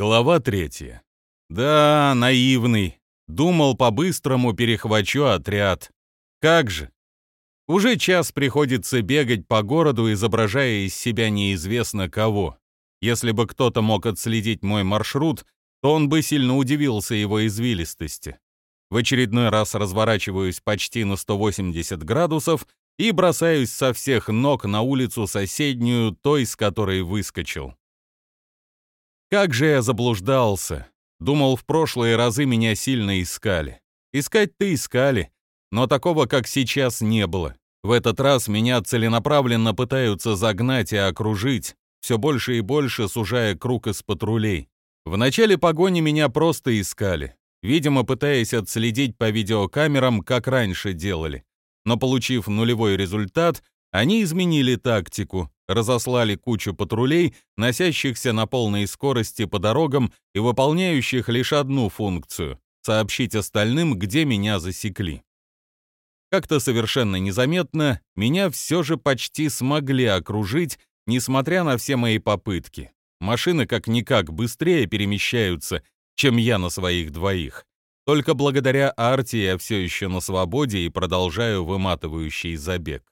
Глава третья. Да, наивный. Думал, по-быстрому перехвачу отряд. Как же. Уже час приходится бегать по городу, изображая из себя неизвестно кого. Если бы кто-то мог отследить мой маршрут, то он бы сильно удивился его извилистости. В очередной раз разворачиваюсь почти на 180 градусов и бросаюсь со всех ног на улицу соседнюю, той, с которой выскочил. Как же я заблуждался. Думал, в прошлые разы меня сильно искали. Искать-то искали, но такого, как сейчас, не было. В этот раз меня целенаправленно пытаются загнать и окружить, все больше и больше сужая круг из патрулей. В начале погони меня просто искали, видимо, пытаясь отследить по видеокамерам, как раньше делали. Но получив нулевой результат, они изменили тактику, разослали кучу патрулей, носящихся на полной скорости по дорогам и выполняющих лишь одну функцию — сообщить остальным, где меня засекли. Как-то совершенно незаметно меня все же почти смогли окружить, несмотря на все мои попытки. Машины как-никак быстрее перемещаются, чем я на своих двоих. Только благодаря арте я все еще на свободе и продолжаю выматывающий забег.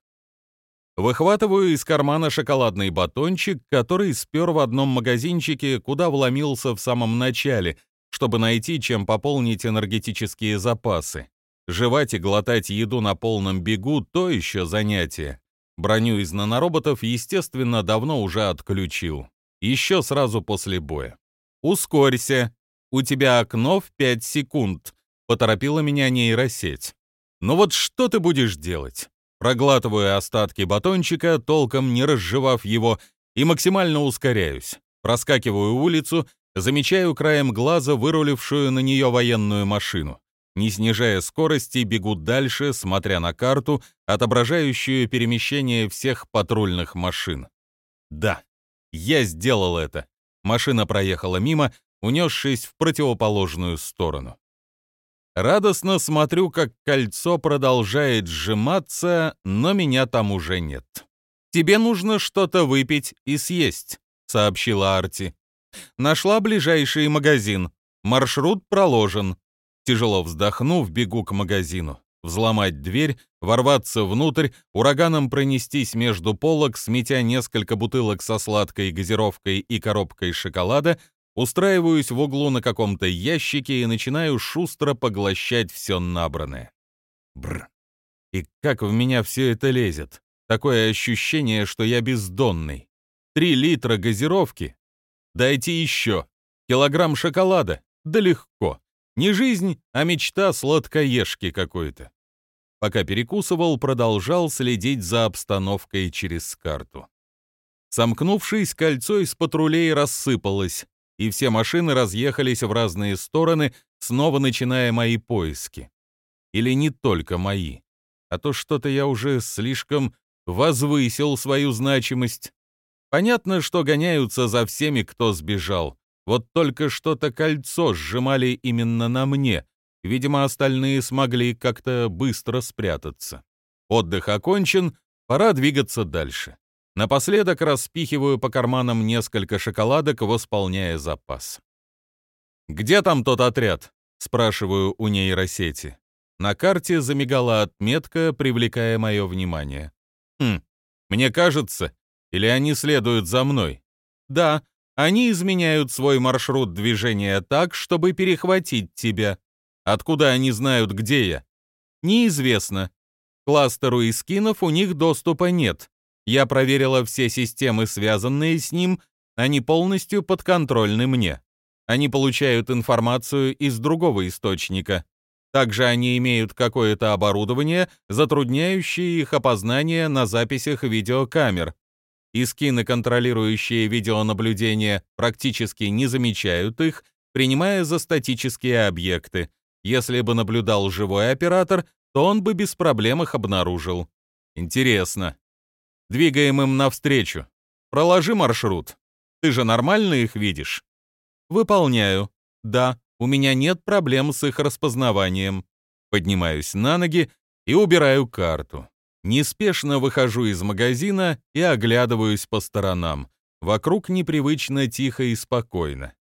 Выхватываю из кармана шоколадный батончик, который спер в одном магазинчике, куда вломился в самом начале, чтобы найти, чем пополнить энергетические запасы. Жевать и глотать еду на полном бегу — то еще занятие. Броню из нанороботов, естественно, давно уже отключил. Еще сразу после боя. «Ускорься! У тебя окно в 5 секунд!» — поторопила меня нейросеть. «Ну вот что ты будешь делать?» Проглатываю остатки батончика, толком не разжевав его, и максимально ускоряюсь. Проскакиваю улицу, замечаю краем глаза вырулившую на нее военную машину. Не снижая скорости, бегу дальше, смотря на карту, отображающую перемещение всех патрульных машин. Да, я сделал это. Машина проехала мимо, унесшись в противоположную сторону. Радостно смотрю, как кольцо продолжает сжиматься, но меня там уже нет. «Тебе нужно что-то выпить и съесть», — сообщила Арти. «Нашла ближайший магазин. Маршрут проложен». Тяжело вздохнув, бегу к магазину. Взломать дверь, ворваться внутрь, ураганом пронестись между полок, сметя несколько бутылок со сладкой газировкой и коробкой шоколада, Устраиваюсь в углу на каком-то ящике и начинаю шустро поглощать все набранное. Бр. И как в меня все это лезет. Такое ощущение, что я бездонный. Три литра газировки. Дайте еще. Килограмм шоколада. Да легко. Не жизнь, а мечта сладкоежки какой-то. Пока перекусывал, продолжал следить за обстановкой через карту. Сомкнувшись, кольцо из патрулей рассыпалось, и все машины разъехались в разные стороны, снова начиная мои поиски. Или не только мои, а то что-то я уже слишком возвысил свою значимость. Понятно, что гоняются за всеми, кто сбежал. Вот только что-то кольцо сжимали именно на мне. Видимо, остальные смогли как-то быстро спрятаться. Отдых окончен, пора двигаться дальше. Напоследок распихиваю по карманам несколько шоколадок, восполняя запас. «Где там тот отряд?» — спрашиваю у нейросети. На карте замигала отметка, привлекая мое внимание. «Хм, мне кажется, или они следуют за мной?» «Да, они изменяют свой маршрут движения так, чтобы перехватить тебя. Откуда они знают, где я?» «Неизвестно. Кластеру и скинов у них доступа нет. Я проверила все системы, связанные с ним, они полностью подконтрольны мне. Они получают информацию из другого источника. Также они имеют какое-то оборудование, затрудняющее их опознание на записях видеокамер. Искины, контролирующие видеонаблюдение, практически не замечают их, принимая за статические объекты. Если бы наблюдал живой оператор, то он бы без проблем их обнаружил. Интересно, Двигаем им навстречу. Проложи маршрут. Ты же нормально их видишь? Выполняю. Да, у меня нет проблем с их распознаванием. Поднимаюсь на ноги и убираю карту. Неспешно выхожу из магазина и оглядываюсь по сторонам. Вокруг непривычно тихо и спокойно.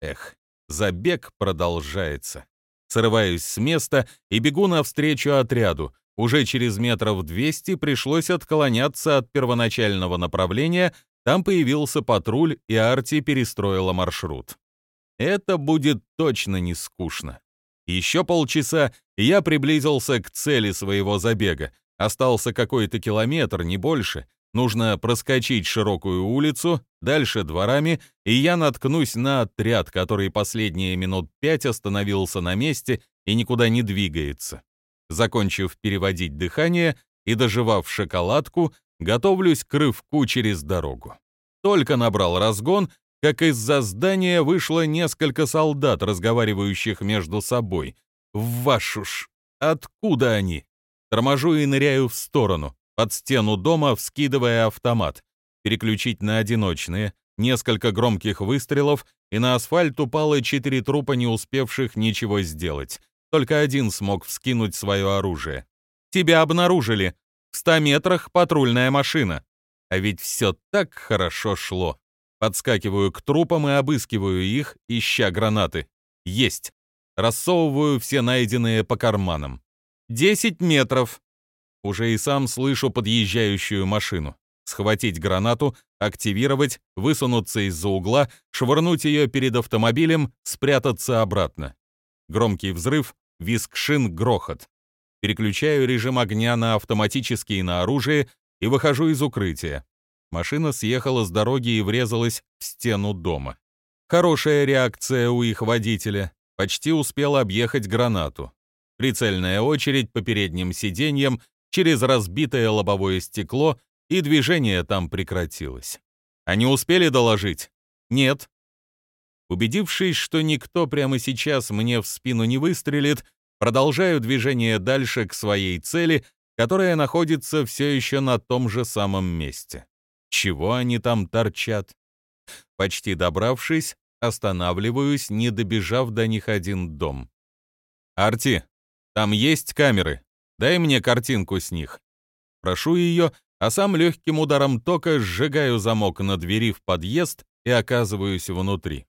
Эх, забег продолжается. Срываюсь с места и бегу навстречу отряду. Уже через метров 200 пришлось отклоняться от первоначального направления, там появился патруль, и Арти перестроила маршрут. Это будет точно не скучно. Еще полчаса, и я приблизился к цели своего забега. Остался какой-то километр, не больше. Нужно проскочить широкую улицу, дальше дворами, и я наткнусь на отряд, который последние минут пять остановился на месте и никуда не двигается. Закончив переводить дыхание и доживав шоколадку, готовлюсь к рывку через дорогу. Только набрал разгон, как из-за здания вышло несколько солдат, разговаривающих между собой. Вашу ж, откуда они? Торможу и ныряю в сторону, под стену дома, вскидывая автомат. Переключить на одиночные, несколько громких выстрелов, и на асфальт упало четыре трупа, не успевших ничего сделать. Только один смог вскинуть свое оружие. «Тебя обнаружили. В ста метрах патрульная машина». А ведь все так хорошо шло. Подскакиваю к трупам и обыскиваю их, ища гранаты. Есть. Рассовываю все найденные по карманам. «Десять метров!» Уже и сам слышу подъезжающую машину. Схватить гранату, активировать, высунуться из-за угла, швырнуть ее перед автомобилем, спрятаться обратно. Громкий взрыв, визг шин, грохот. Переключаю режим огня на автоматический на оружие и выхожу из укрытия. Машина съехала с дороги и врезалась в стену дома. Хорошая реакция у их водителя. Почти успел объехать гранату. Прицельная очередь по передним сиденьям через разбитое лобовое стекло, и движение там прекратилось. Они успели доложить? Нет. Убедившись, что никто прямо сейчас мне в спину не выстрелит, продолжаю движение дальше к своей цели, которая находится все еще на том же самом месте. Чего они там торчат? Почти добравшись, останавливаюсь, не добежав до них один дом. «Арти, там есть камеры. Дай мне картинку с них. Прошу ее, а сам легким ударом тока сжигаю замок на двери в подъезд и оказываюсь внутри.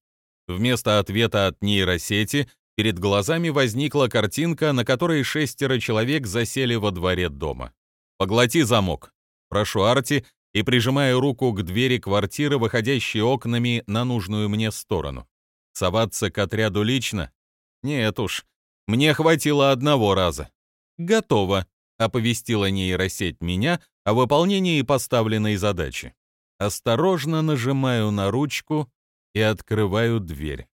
Вместо ответа от нейросети перед глазами возникла картинка, на которой шестеро человек засели во дворе дома. «Поглоти замок». Прошу Арти и прижимаю руку к двери квартиры, выходящей окнами на нужную мне сторону. Соваться к отряду лично? Нет уж, мне хватило одного раза. «Готово», — оповестила нейросеть меня о выполнении поставленной задачи. Осторожно нажимаю на ручку и открываю дверь.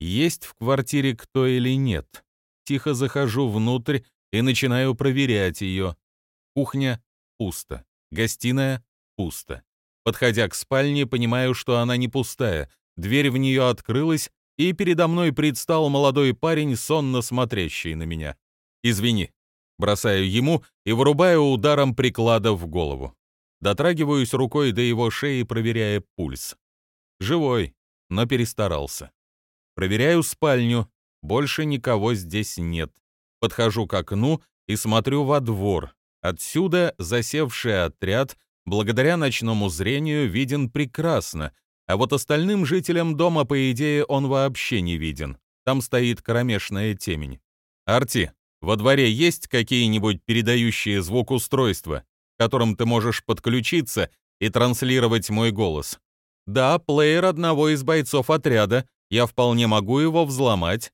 Есть в квартире кто или нет. Тихо захожу внутрь и начинаю проверять ее. Кухня пусто. Гостиная пусто. Подходя к спальне, понимаю, что она не пустая. Дверь в нее открылась, и передо мной предстал молодой парень, сонно смотрящий на меня. «Извини». Бросаю ему и вырубаю ударом приклада в голову. Дотрагиваюсь рукой до его шеи, проверяя пульс. Живой, но перестарался. Проверяю спальню. Больше никого здесь нет. Подхожу к окну и смотрю во двор. Отсюда засевший отряд, благодаря ночному зрению, виден прекрасно, а вот остальным жителям дома, по идее, он вообще не виден. Там стоит кромешная темень. «Арти, во дворе есть какие-нибудь передающие звук устройства, к которым ты можешь подключиться и транслировать мой голос?» «Да, плеер одного из бойцов отряда. Я вполне могу его взломать.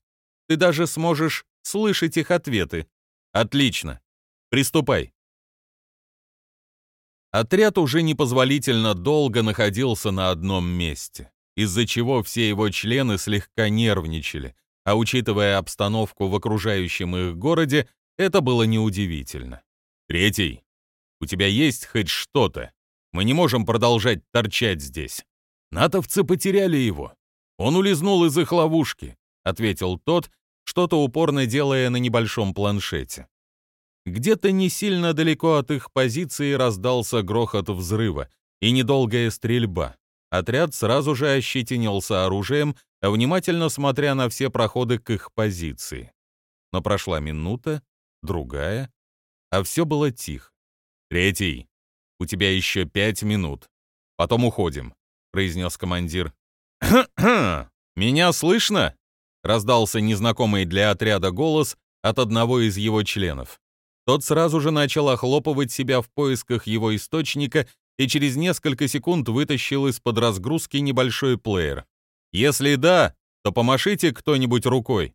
Ты даже сможешь слышать их ответы. Отлично. Приступай». Отряд уже непозволительно долго находился на одном месте, из-за чего все его члены слегка нервничали, а учитывая обстановку в окружающем их городе, это было неудивительно. «Третий, у тебя есть хоть что-то? Мы не можем продолжать торчать здесь. Натовцы потеряли его. Он улизнул из их ловушки», — ответил тот, что-то упорно делая на небольшом планшете. Где-то не сильно далеко от их позиции раздался грохот взрыва и недолгая стрельба. Отряд сразу же ощетинился оружием, внимательно смотря на все проходы к их позиции. Но прошла минута, другая, а все было тихо. «Третий, у тебя еще пять минут. Потом уходим», — произнес командир. «Меня слышно?» — раздался незнакомый для отряда голос от одного из его членов. Тот сразу же начал охлопывать себя в поисках его источника и через несколько секунд вытащил из-под разгрузки небольшой плеер. «Если да, то помашите кто-нибудь рукой».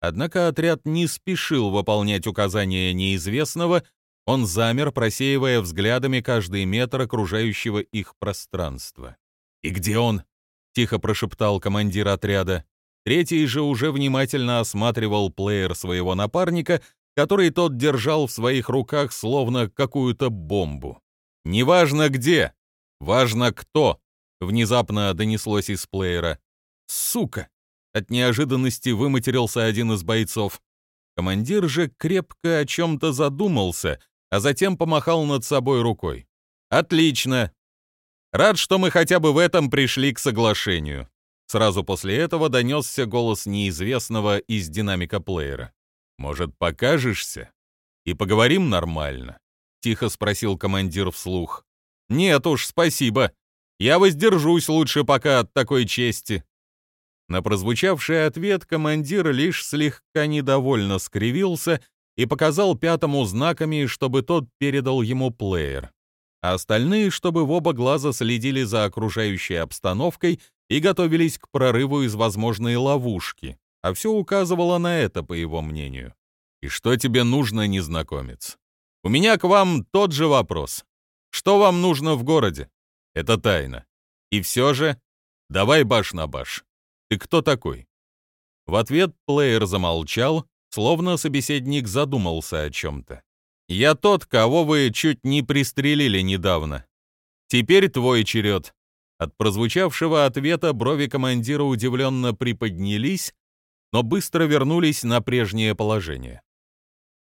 Однако отряд не спешил выполнять указания неизвестного, он замер, просеивая взглядами каждый метр окружающего их пространства. «И где он?» — тихо прошептал командир отряда. Третий же уже внимательно осматривал плеер своего напарника, который тот держал в своих руках словно какую-то бомбу. «Неважно где, важно кто», — внезапно донеслось из плеера. «Сука!» — от неожиданности выматерился один из бойцов. Командир же крепко о чем-то задумался, а затем помахал над собой рукой. «Отлично! Рад, что мы хотя бы в этом пришли к соглашению». Сразу после этого донесся голос неизвестного из динамика плеера. «Может, покажешься? И поговорим нормально?» — тихо спросил командир вслух. «Нет уж, спасибо. Я воздержусь лучше пока от такой чести». На прозвучавший ответ командир лишь слегка недовольно скривился и показал пятому знаками, чтобы тот передал ему плеер. А остальные, чтобы в оба глаза следили за окружающей обстановкой и готовились к прорыву из возможной ловушки. А все указывало на это, по его мнению. «И что тебе нужно, незнакомец?» «У меня к вам тот же вопрос. Что вам нужно в городе?» «Это тайна. И все же...» «Давай баш на баш. Ты кто такой?» В ответ плеер замолчал, словно собеседник задумался о чем-то. «Я тот, кого вы чуть не пристрелили недавно. Теперь твой черед». От прозвучавшего ответа брови командира удивленно приподнялись, но быстро вернулись на прежнее положение.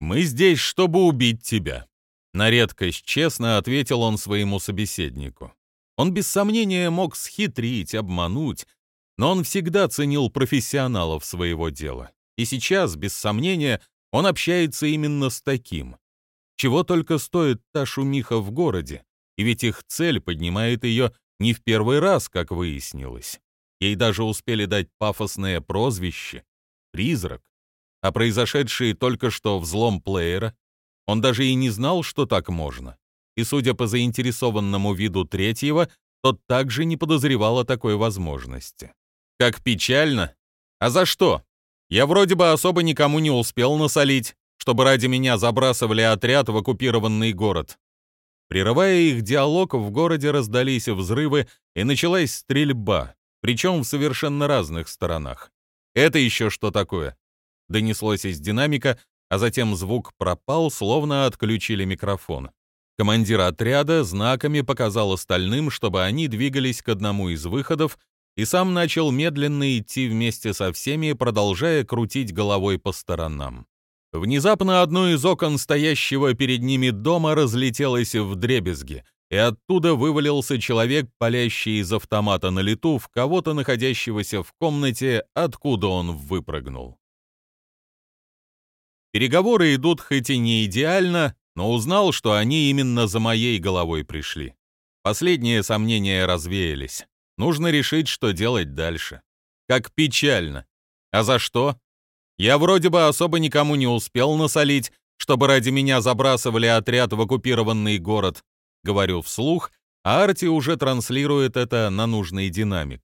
«Мы здесь, чтобы убить тебя», — на редкость честно ответил он своему собеседнику. Он без сомнения мог схитрить, обмануть, но он всегда ценил профессионалов своего дела. И сейчас, без сомнения, он общается именно с таким. Чего только стоит та шумиха в городе, и ведь их цель поднимает ее не в первый раз, как выяснилось. Ей даже успели дать пафосное прозвище — «Призрак». А произошедший только что взлом плеера, он даже и не знал, что так можно. И, судя по заинтересованному виду третьего, тот также не подозревал о такой возможности. Как печально. А за что? Я вроде бы особо никому не успел насолить, чтобы ради меня забрасывали отряд в оккупированный город. Прерывая их диалог, в городе раздались взрывы и началась стрельба, причем в совершенно разных сторонах. «Это еще что такое?» Донеслось из динамика, а затем звук пропал, словно отключили микрофон. Командир отряда знаками показал остальным, чтобы они двигались к одному из выходов, и сам начал медленно идти вместе со всеми, продолжая крутить головой по сторонам. Внезапно одно из окон стоящего перед ними дома разлетелось в дребезги, и оттуда вывалился человек, палящий из автомата на лету в кого-то, находящегося в комнате, откуда он выпрыгнул. Переговоры идут хоть и не идеально, но узнал, что они именно за моей головой пришли. Последние сомнения развеялись. Нужно решить, что делать дальше. Как печально. А за что? Я вроде бы особо никому не успел насолить, чтобы ради меня забрасывали отряд в оккупированный город. Говорю вслух, а Арти уже транслирует это на нужный динамик.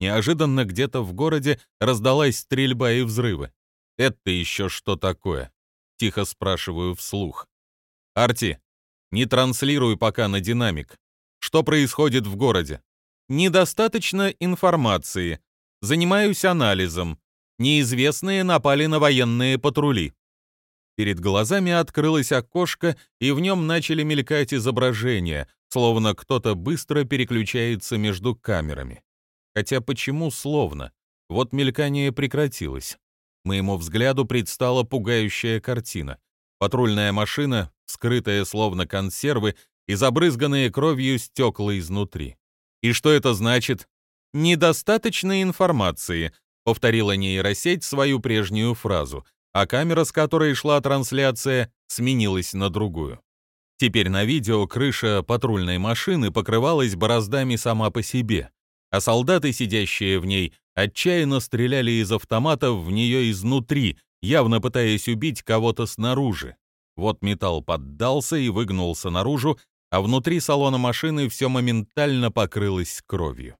Неожиданно где-то в городе раздалась стрельба и взрывы. «Это еще что такое?» — тихо спрашиваю вслух. «Арти, не транслируй пока на динамик. Что происходит в городе?» Недостаточно информации. Занимаюсь анализом. Неизвестные напали на военные патрули. Перед глазами открылось окошко, и в нем начали мелькать изображения, словно кто-то быстро переключается между камерами. Хотя почему словно? Вот мелькание прекратилось. Моему взгляду предстала пугающая картина. Патрульная машина, скрытая словно консервы и забрызганные кровью стекла изнутри. И что это значит? Недостаточно информации, повторила нейросеть свою прежнюю фразу, а камера, с которой шла трансляция, сменилась на другую. Теперь на видео крыша патрульной машины покрывалась бороздами сама по себе, а солдаты, сидящие в ней, отчаянно стреляли из автоматов в нее изнутри, явно пытаясь убить кого-то снаружи. Вот металл поддался и выгнулся наружу, а внутри салона машины все моментально покрылось кровью.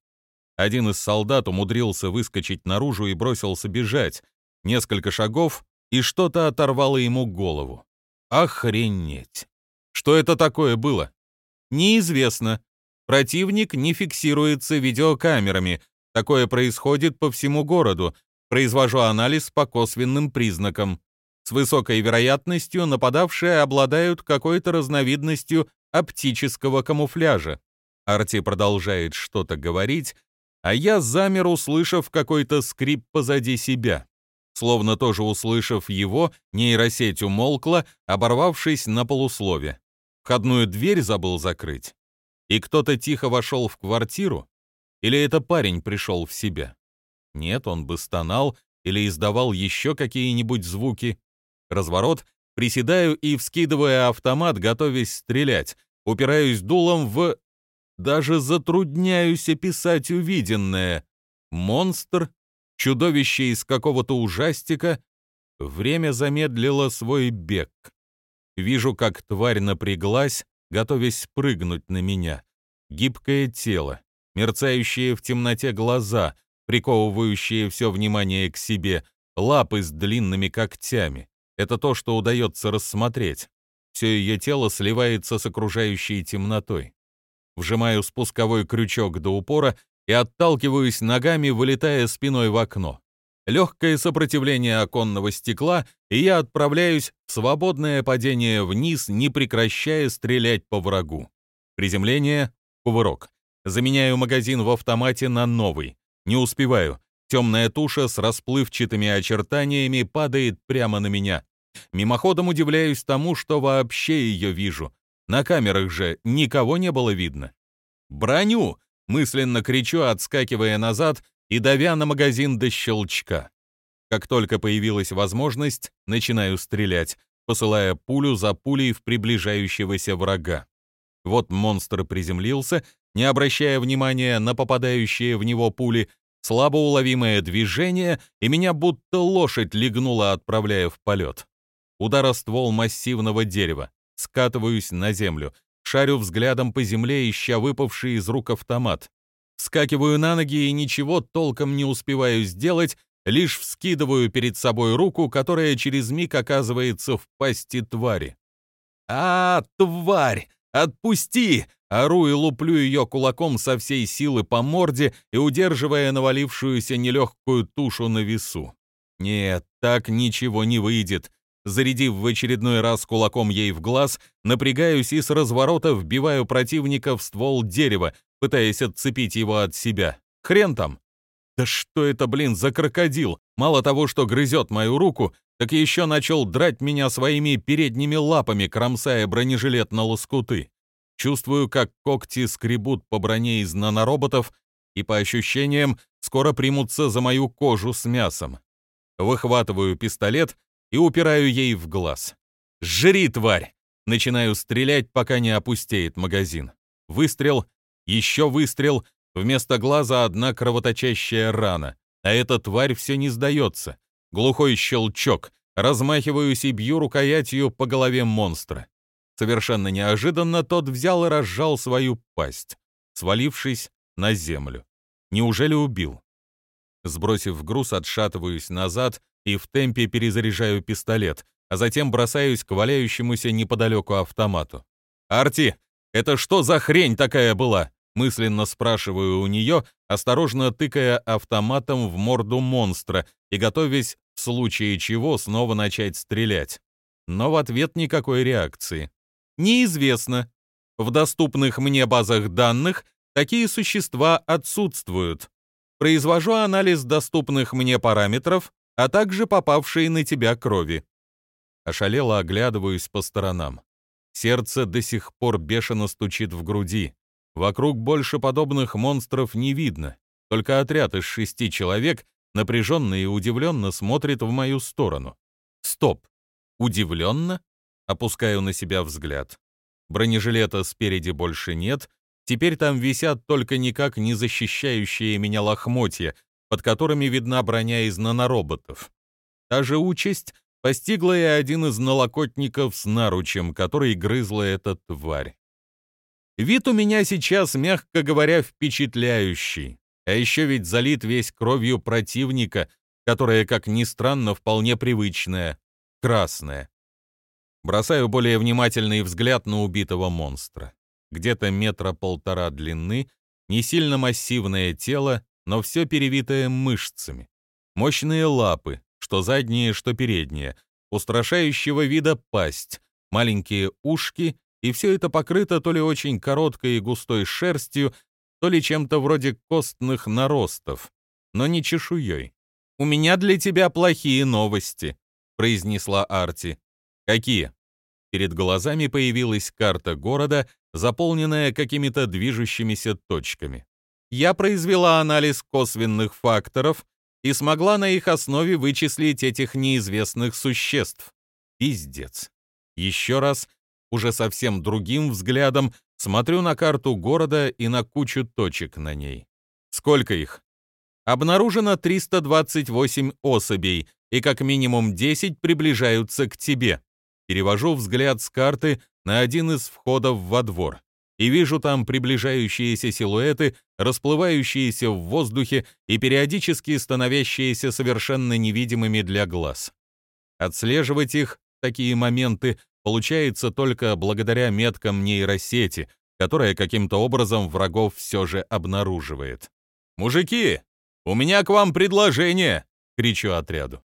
Один из солдат умудрился выскочить наружу и бросился бежать. Несколько шагов, и что-то оторвало ему голову. Охренеть! Что это такое было? Неизвестно. Противник не фиксируется видеокамерами. Такое происходит по всему городу. Произвожу анализ по косвенным признакам. С высокой вероятностью нападавшие обладают какой-то разновидностью оптического камуфляжа. Арти продолжает что-то говорить, а я замер, услышав какой-то скрип позади себя. Словно тоже услышав его, нейросеть умолкла, оборвавшись на полуслове. Входную дверь забыл закрыть. И кто-то тихо вошел в квартиру? Или это парень пришел в себя? Нет, он бы стонал или издавал еще какие-нибудь звуки. Разворот, приседаю и, вскидывая автомат, готовясь стрелять, упираюсь дулом в... Даже затрудняюсь описать увиденное. Монстр, чудовище из какого-то ужастика. Время замедлило свой бег. Вижу, как тварь напряглась, готовясь прыгнуть на меня. Гибкое тело, мерцающие в темноте глаза, приковывающие все внимание к себе, лапы с длинными когтями. Это то, что удается рассмотреть. Все ее тело сливается с окружающей темнотой. Вжимаю спусковой крючок до упора и отталкиваюсь ногами, вылетая спиной в окно. Легкое сопротивление оконного стекла, и я отправляюсь в свободное падение вниз, не прекращая стрелять по врагу. Приземление, кувырок. Заменяю магазин в автомате на новый. Не успеваю. Темная туша с расплывчатыми очертаниями падает прямо на меня. Мимоходом удивляюсь тому, что вообще ее вижу. На камерах же никого не было видно. «Броню!» — мысленно кричу, отскакивая назад и давя на магазин до щелчка. Как только появилась возможность, начинаю стрелять, посылая пулю за пулей в приближающегося врага. Вот монстр приземлился, не обращая внимания на попадающие в него пули, слабо уловимое движение, и меня будто лошадь легнула, отправляя в полет. Удар ствол массивного дерева. Скатываюсь на землю. Шарю взглядом по земле, ища выпавший из рук автомат. Скакиваю на ноги и ничего толком не успеваю сделать, лишь вскидываю перед собой руку, которая через миг оказывается в пасти твари. «А, тварь! Отпусти!» Ору и луплю ее кулаком со всей силы по морде и удерживая навалившуюся нелегкую тушу на весу. Нет, так ничего не выйдет. Зарядив в очередной раз кулаком ей в глаз, напрягаюсь и с разворота вбиваю противника в ствол дерева, пытаясь отцепить его от себя. Хрен там! Да что это, блин, за крокодил? Мало того, что грызет мою руку, так еще начал драть меня своими передними лапами, кромсая бронежилет на лоскуты. Чувствую, как когти скребут по броне из нанороботов и, по ощущениям, скоро примутся за мою кожу с мясом. Выхватываю пистолет и упираю ей в глаз. «Жри, тварь!» Начинаю стрелять, пока не опустеет магазин. Выстрел, еще выстрел, вместо глаза одна кровоточащая рана. А эта тварь все не сдается. Глухой щелчок. Размахиваюсь и бью рукоятью по голове монстра. Совершенно неожиданно тот взял и разжал свою пасть, свалившись на землю. Неужели убил? Сбросив груз, отшатываюсь назад и в темпе перезаряжаю пистолет, а затем бросаюсь к валяющемуся неподалеку автомату. «Арти, это что за хрень такая была?» Мысленно спрашиваю у нее, осторожно тыкая автоматом в морду монстра и готовясь, в случае чего, снова начать стрелять. Но в ответ никакой реакции. Неизвестно. В доступных мне базах данных такие существа отсутствуют. Произвожу анализ доступных мне параметров а также попавшие на тебя крови. Ошалело оглядываюсь по сторонам. Сердце до сих пор бешено стучит в груди. Вокруг больше подобных монстров не видно. Только отряд из шести человек напряженно и удивленно смотрит в мою сторону. Стоп. Удивленно? Опускаю на себя взгляд. Бронежилета спереди больше нет. Теперь там висят только никак не защищающие меня лохмотья, под которыми видна броня из нанороботов. Та же участь постигла и один из налокотников с наручем, который грызла эта тварь. Вид у меня сейчас, мягко говоря, впечатляющий. А еще ведь залит весь кровью противника, которая, как ни странно, вполне привычная, красная. Бросаю более внимательный взгляд на убитого монстра. Где-то метра полтора длины, не сильно массивное тело, но все перевитое мышцами. Мощные лапы, что задние, что передние, устрашающего вида пасть, маленькие ушки, и все это покрыто то ли очень короткой и густой шерстью, то ли чем-то вроде костных наростов, но не чешуей. «У меня для тебя плохие новости», — произнесла Арти. «Какие?» Перед глазами появилась карта города, заполненная какими-то движущимися точками. Я произвела анализ косвенных факторов и смогла на их основе вычислить этих неизвестных существ. Пиздец. Еще раз, уже совсем другим взглядом, смотрю на карту города и на кучу точек на ней. Сколько их? Обнаружено 328 особей, и как минимум 10 приближаются к тебе. Перевожу взгляд с карты на один из входов во двор и вижу там приближающиеся силуэты, расплывающиеся в воздухе и периодически становящиеся совершенно невидимыми для глаз. Отслеживать их, такие моменты, получается только благодаря меткам нейросети, которая каким-то образом врагов все же обнаруживает. «Мужики, у меня к вам предложение!» — кричу отряду.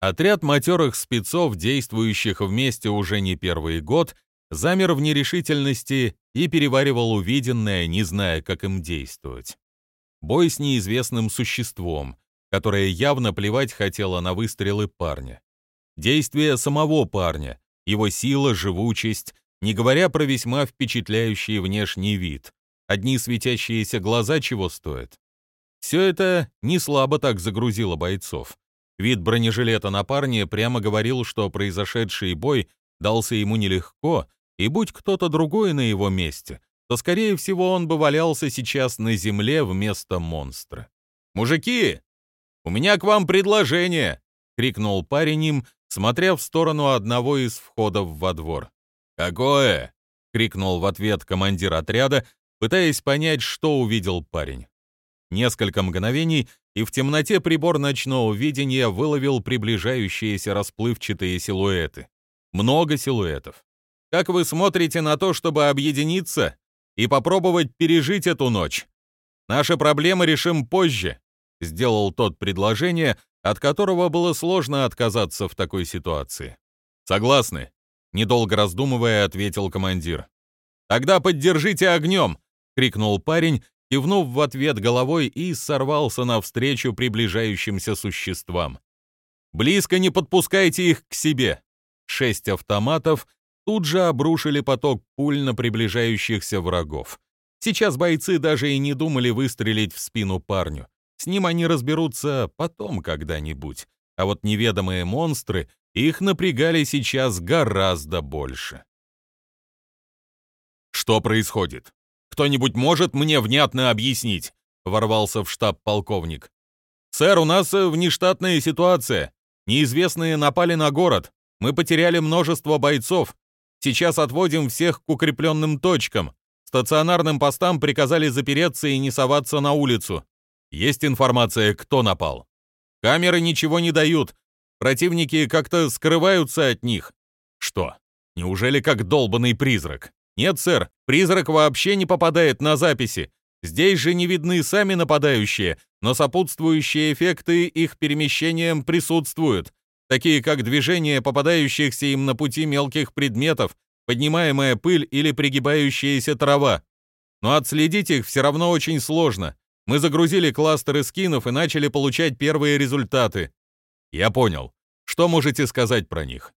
Отряд матерых спецов, действующих вместе уже не первый год, замер в нерешительности и переваривал увиденное, не зная, как им действовать. Бой с неизвестным существом, которое явно плевать хотело на выстрелы парня. Действия самого парня, его сила, живучесть, не говоря про весьма впечатляющий внешний вид. Одни светящиеся глаза чего стоят. Все это не слабо так загрузило бойцов. Вид бронежилета на парне прямо говорил, что произошедший бой дался ему нелегко, и будь кто-то другой на его месте, то, скорее всего, он бы валялся сейчас на земле вместо монстра. «Мужики, у меня к вам предложение!» — крикнул парень им, смотря в сторону одного из входов во двор. «Какое?» — крикнул в ответ командир отряда, пытаясь понять, что увидел парень. Несколько мгновений, и в темноте прибор ночного видения выловил приближающиеся расплывчатые силуэты. Много силуэтов. Как вы смотрите на то, чтобы объединиться и попробовать пережить эту ночь? Наши проблемы решим позже, сделал тот предложение, от которого было сложно отказаться в такой ситуации. Согласны? Недолго раздумывая, ответил командир. Тогда поддержите огнем, крикнул парень кивнув в ответ головой и сорвался навстречу приближающимся существам. «Близко не подпускайте их к себе!» Шесть автоматов тут же обрушили поток пуль на приближающихся врагов. Сейчас бойцы даже и не думали выстрелить в спину парню. С ним они разберутся потом когда-нибудь. А вот неведомые монстры их напрягали сейчас гораздо больше. «Что происходит?» Кто-нибудь может мне внятно объяснить?» — ворвался в штаб полковник. «Сэр, у нас э, внештатная ситуация. Неизвестные напали на город. Мы потеряли множество бойцов. Сейчас отводим всех к укрепленным точкам. Стационарным постам приказали запереться и не соваться на улицу. Есть информация, кто напал. Камеры ничего не дают. Противники как-то скрываются от них. Что? Неужели как долбанный призрак? Нет, сэр, призрак вообще не попадает на записи. Здесь же не видны сами нападающие, но сопутствующие эффекты их перемещением присутствуют, такие как движение попадающихся им на пути мелких предметов, поднимаемая пыль или пригибающаяся трава. Но отследить их все равно очень сложно. Мы загрузили кластеры скинов и начали получать первые результаты. Я понял. Что можете сказать про них?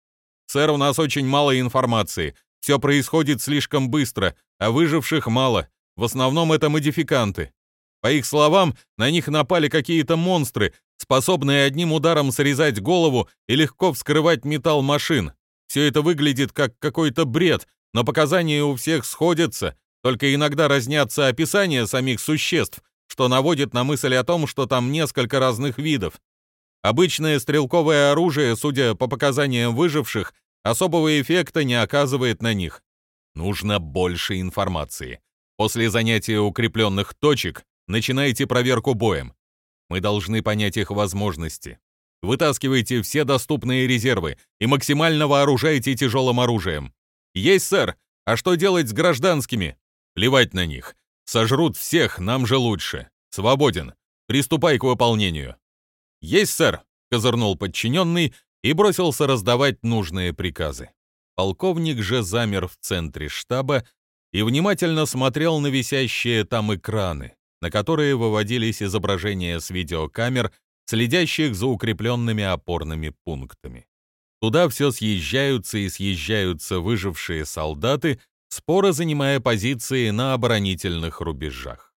Сэр, у нас очень мало информации. Все происходит слишком быстро, а выживших мало. В основном это модификанты. По их словам, на них напали какие-то монстры, способные одним ударом срезать голову и легко вскрывать металл машин. Все это выглядит как какой-то бред, но показания у всех сходятся, Только иногда разнятся описания самих существ, что наводит на мысль о том, что там несколько разных видов. Обычное стрелковое оружие, судя по показаниям выживших, особого эффекта не оказывает на них. Нужно больше информации. После занятия укрепленных точек начинайте проверку боем. Мы должны понять их возможности. Вытаскивайте все доступные резервы и максимально вооружайте тяжелым оружием. Есть, сэр. А что делать с гражданскими? Плевать на них. Сожрут всех, нам же лучше. Свободен. Приступай к выполнению. Есть, сэр, козырнул подчиненный и бросился раздавать нужные приказы. Полковник же замер в центре штаба и внимательно смотрел на висящие там экраны, на которые выводились изображения с видеокамер, следящих за укрепленными опорными пунктами. Туда все съезжаются и съезжаются выжившие солдаты, споро занимая позиции на оборонительных рубежах.